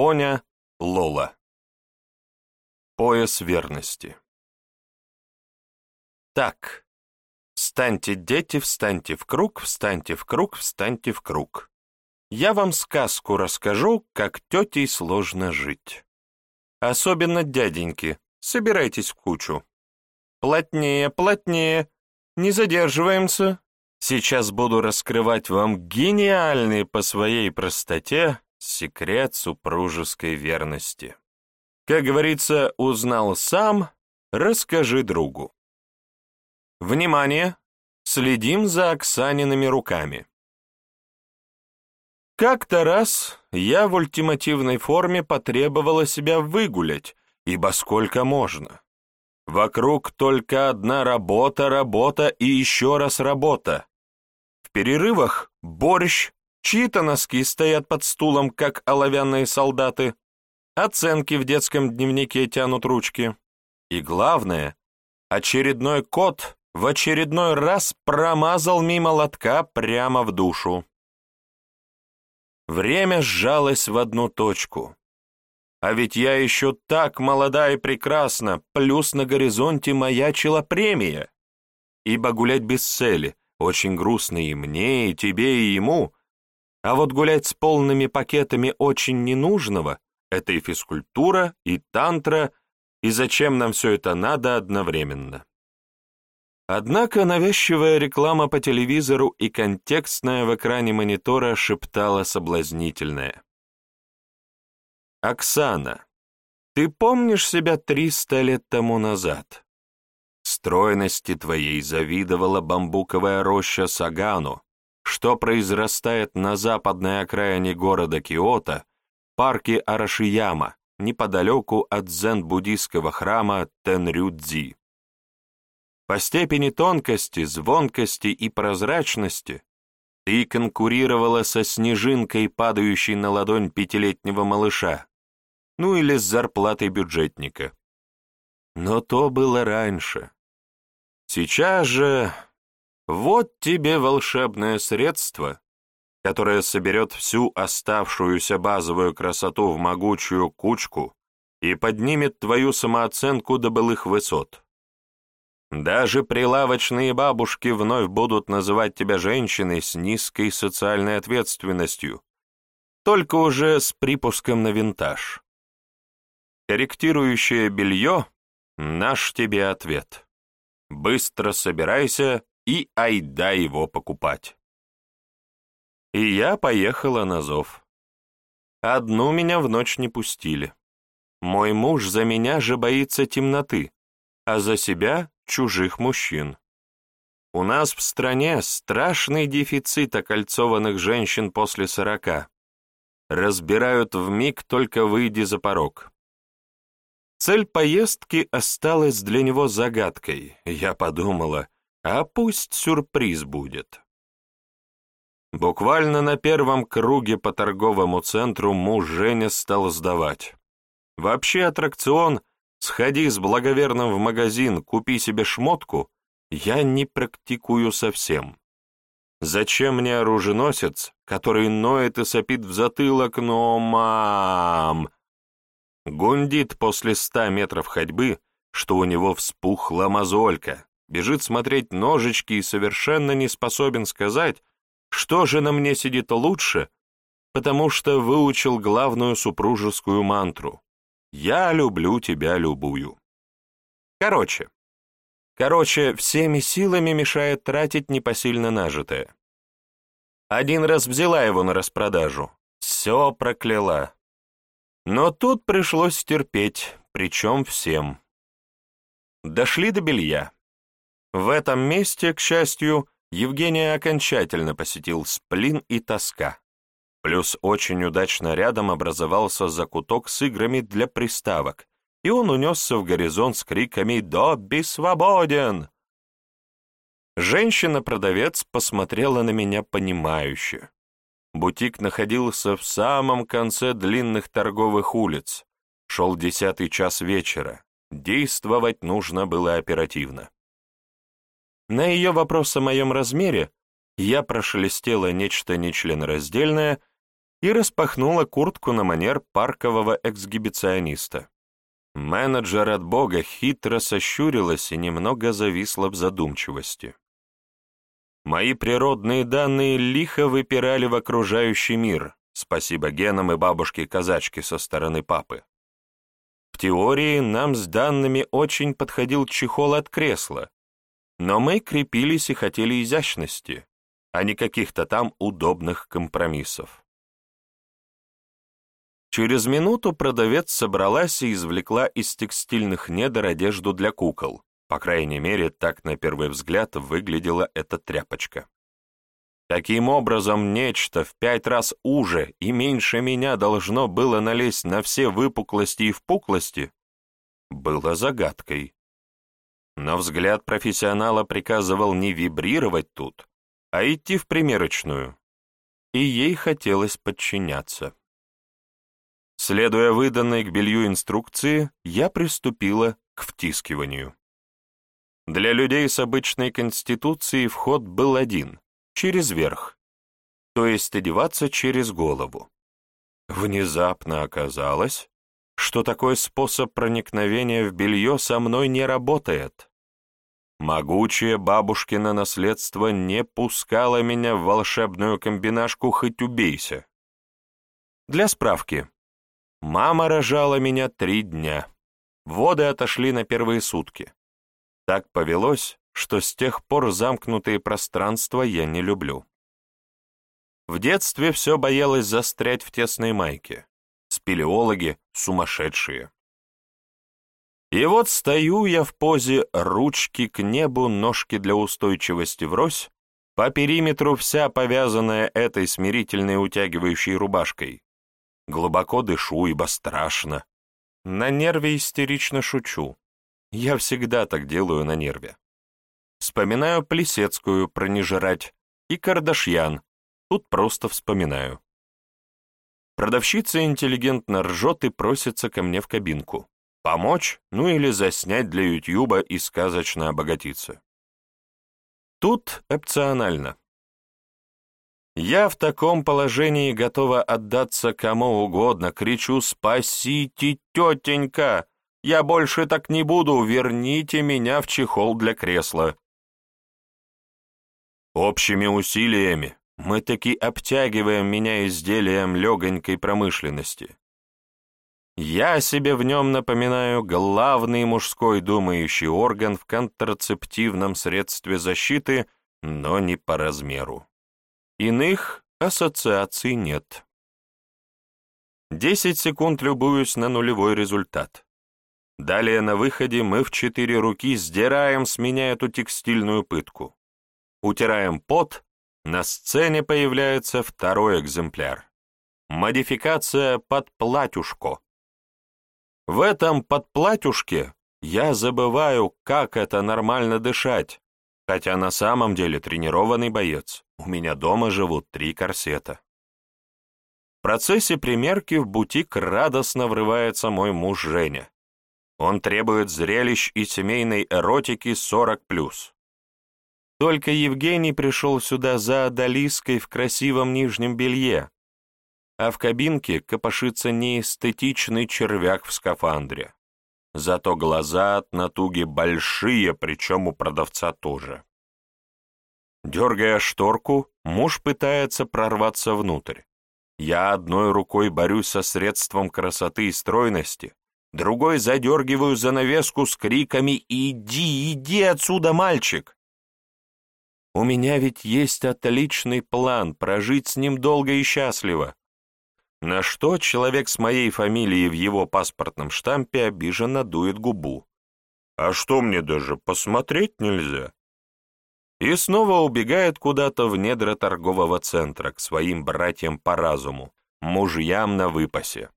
Поня, Лола. Пояс верности. Так, встаньте, дети, встаньте в круг, встаньте в круг, встаньте в круг. Я вам сказку расскажу, как тетей сложно жить. Особенно дяденьки, собирайтесь в кучу. Плотнее, плотнее, не задерживаемся. Сейчас буду раскрывать вам гениальный по своей простоте секрет супружеской верности. Как говорится, узнал сам, расскажи другу. Внимание! Следим за Оксаниными руками. Как-то раз я в ультимативной форме потребовала себя выгулять, ибо сколько можно. Вокруг только одна работа, работа и еще раз работа. В перерывах борщ, чьи-то носки стоят под стулом, как оловянные солдаты, оценки в детском дневнике тянут ручки. И главное, очередной кот в очередной раз промазал мимо лотка прямо в душу. Время сжалось в одну точку. А ведь я еще так молода и прекрасна, плюс на горизонте маячила премия. Ибо гулять без цели очень грустно и мне, и тебе, и ему. А вот гулять с полными пакетами очень ненужного — это и физкультура, и тантра, и зачем нам все это надо одновременно. Однако навязчивая реклама по телевизору и контекстная в экране монитора шептала соблазнительное. «Оксана, ты помнишь себя триста лет тому назад? Стройности твоей завидовала бамбуковая роща Сагану, что произрастает на западной окраине города Киото, парке Арашияма, неподалеку от дзен-буддийского храма Тенрюдзи. По степени тонкости, звонкости и прозрачности ты конкурировала со снежинкой, падающей на ладонь пятилетнего малыша, ну или с зарплатой бюджетника. Но то было раньше. Сейчас же вот тебе волшебное средство, которое соберет всю оставшуюся базовую красоту в могучую кучку и поднимет твою самооценку до былых высот. Даже прилавочные бабушки вновь будут называть тебя женщиной с низкой социальной ответственностью, только уже с припуском на винтаж. Корректирующее белье — наш тебе ответ. Быстро собирайся и айда его покупать. И я поехала на зов. Одну меня в ночь не пустили. Мой муж за меня же боится темноты, а за себя — чужих мужчин. У нас в стране страшный дефицит окольцованных женщин после сорока. Разбирают в миг только выйди за порог. Цель поездки осталась для него загадкой. Я подумала, а пусть сюрприз будет. Буквально на первом круге по торговому центру муж Женя стал сдавать. Вообще аттракцион «Сходи с благоверным в магазин, купи себе шмотку» я не практикую совсем. Зачем мне оруженосец, который ноет и сопит в затылок, но мам, Гундит после ста метров ходьбы, что у него вспухла мозолька, бежит смотреть ножички и совершенно не способен сказать, что же на мне сидит лучше, потому что выучил главную супружескую мантру «Я люблю тебя любую». Короче, короче, всеми силами мешает тратить непосильно нажитое. Один раз взяла его на распродажу, все прокляла, но тут пришлось терпеть, причем всем. Дошли до белья. В этом месте, к счастью, Евгения окончательно посетил сплин и тоска. Плюс очень удачно рядом образовался закуток с играми для приставок, и он унесся в горизонт с криками «Добби свободен!». Женщина-продавец посмотрела на меня понимающе. Бутик находился в самом конце длинных торговых улиц. Шел десятый час вечера. Действовать нужно было оперативно. На ее вопрос о моем размере я прошелестела нечто нечленораздельное, и распахнула куртку на манер паркового эксгибициониста. Менеджер от бога хитро сощурилась и немного зависла в задумчивости. Мои природные данные лихо выпирали в окружающий мир, спасибо генам и бабушке-казачке со стороны папы. В теории нам с данными очень подходил чехол от кресла, но мы крепились и хотели изящности, а не каких-то там удобных компромиссов. Через минуту продавец собралась и извлекла из текстильных недр одежду для кукол. По крайней мере, так на первый взгляд выглядела эта тряпочка. Таким образом, нечто в пять раз уже и меньше меня должно было налезть на все выпуклости и впуклости, было загадкой. Но взгляд профессионала приказывал не вибрировать тут, а идти в примерочную, и ей хотелось подчиняться. Следуя выданной к белью инструкции, я приступила к втискиванию. Для людей с обычной конституцией вход был один — через верх, то есть одеваться через голову. Внезапно оказалось, что такой способ проникновения в белье со мной не работает. Могучее бабушкино наследство не пускало меня в волшебную комбинашку «хоть убейся». Для справки, Мама рожала меня три дня. Воды отошли на первые сутки. Так повелось, что с тех пор замкнутые пространства я не люблю. В детстве все боялась застрять в тесной майке. Спелеологи сумасшедшие. И вот стою я в позе ручки к небу, ножки для устойчивости врозь, по периметру вся повязанная этой смирительной утягивающей рубашкой, Глубоко дышу, ибо страшно. На нерве истерично шучу. Я всегда так делаю на нерве. Вспоминаю Плесецкую про не жрать и Кардашьян. Тут просто вспоминаю. Продавщица интеллигентно ржет и просится ко мне в кабинку. Помочь, ну или заснять для Ютьюба и сказочно обогатиться. Тут опционально. Я в таком положении готова отдаться кому угодно, кричу «Спасите, тетенька! Я больше так не буду, верните меня в чехол для кресла!» Общими усилиями мы таки обтягиваем меня изделием легонькой промышленности. Я себе в нем напоминаю главный мужской думающий орган в контрацептивном средстве защиты, но не по размеру. Иных ассоциаций нет. Десять секунд любуюсь на нулевой результат. Далее на выходе мы в четыре руки сдираем с меня эту текстильную пытку. Утираем пот, на сцене появляется второй экземпляр. Модификация под платьюшко. В этом подплатюшке я забываю, как это нормально дышать, хотя на самом деле тренированный боец. У меня дома живут три корсета. В процессе примерки в бутик радостно врывается мой муж Женя. Он требует зрелищ и семейной эротики 40+. Только Евгений пришел сюда за Адалиской в красивом нижнем белье, а в кабинке копошится неэстетичный червяк в скафандре. Зато глаза от натуги большие, причем у продавца тоже. Дергая шторку, муж пытается прорваться внутрь. Я одной рукой борюсь со средством красоты и стройности, другой задергиваю занавеску с криками «Иди, иди отсюда, мальчик!» У меня ведь есть отличный план прожить с ним долго и счастливо. На что человек с моей фамилией в его паспортном штампе обиженно дует губу. А что мне даже посмотреть нельзя? и снова убегает куда-то в недра торгового центра к своим братьям по разуму, мужьям на выпасе.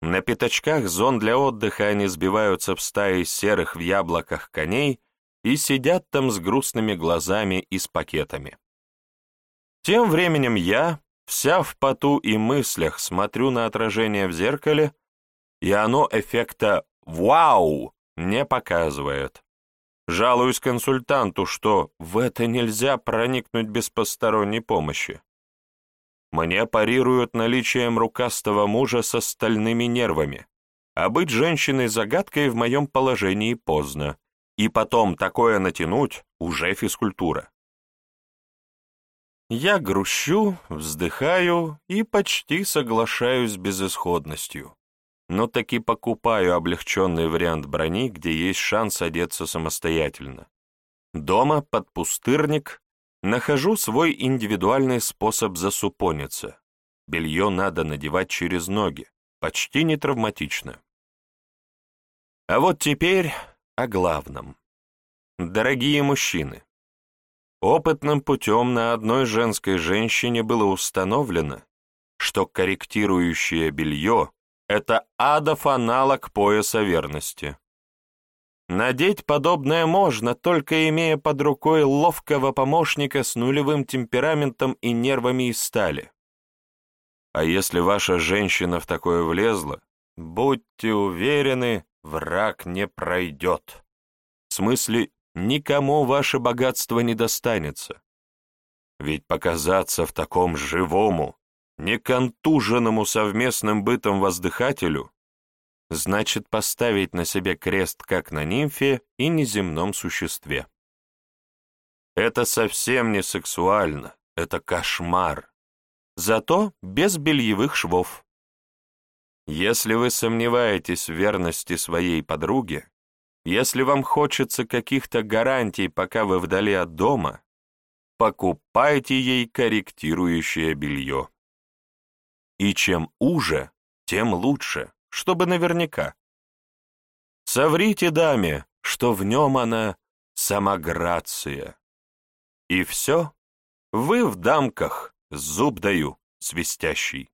На пятачках зон для отдыха они сбиваются в стаи серых в яблоках коней и сидят там с грустными глазами и с пакетами. Тем временем я, вся в поту и мыслях, смотрю на отражение в зеркале, и оно эффекта «Вау!» не показывает. Жалуюсь консультанту, что в это нельзя проникнуть без посторонней помощи. Мне парируют наличием рукастого мужа со стальными нервами, а быть женщиной-загадкой в моем положении поздно, и потом такое натянуть уже физкультура. Я грущу, вздыхаю и почти соглашаюсь с безысходностью, но таки покупаю облегченный вариант брони, где есть шанс одеться самостоятельно. Дома, под пустырник, нахожу свой индивидуальный способ засупониться. Белье надо надевать через ноги, почти не травматично. А вот теперь о главном. Дорогие мужчины, опытным путем на одной женской женщине было установлено, что корректирующее белье — это адов аналог пояса верности. Надеть подобное можно, только имея под рукой ловкого помощника с нулевым темпераментом и нервами из стали. А если ваша женщина в такое влезла, будьте уверены, враг не пройдет. В смысле, никому ваше богатство не достанется. Ведь показаться в таком живому, неконтуженному совместным бытом воздыхателю значит поставить на себе крест как на нимфе и неземном существе. Это совсем не сексуально, это кошмар. Зато без бельевых швов. Если вы сомневаетесь в верности своей подруге, если вам хочется каких-то гарантий, пока вы вдали от дома, покупайте ей корректирующее белье. И чем уже, тем лучше чтобы наверняка. Соврите даме, что в нем она самограция. И все, вы в дамках, зуб даю, свистящий.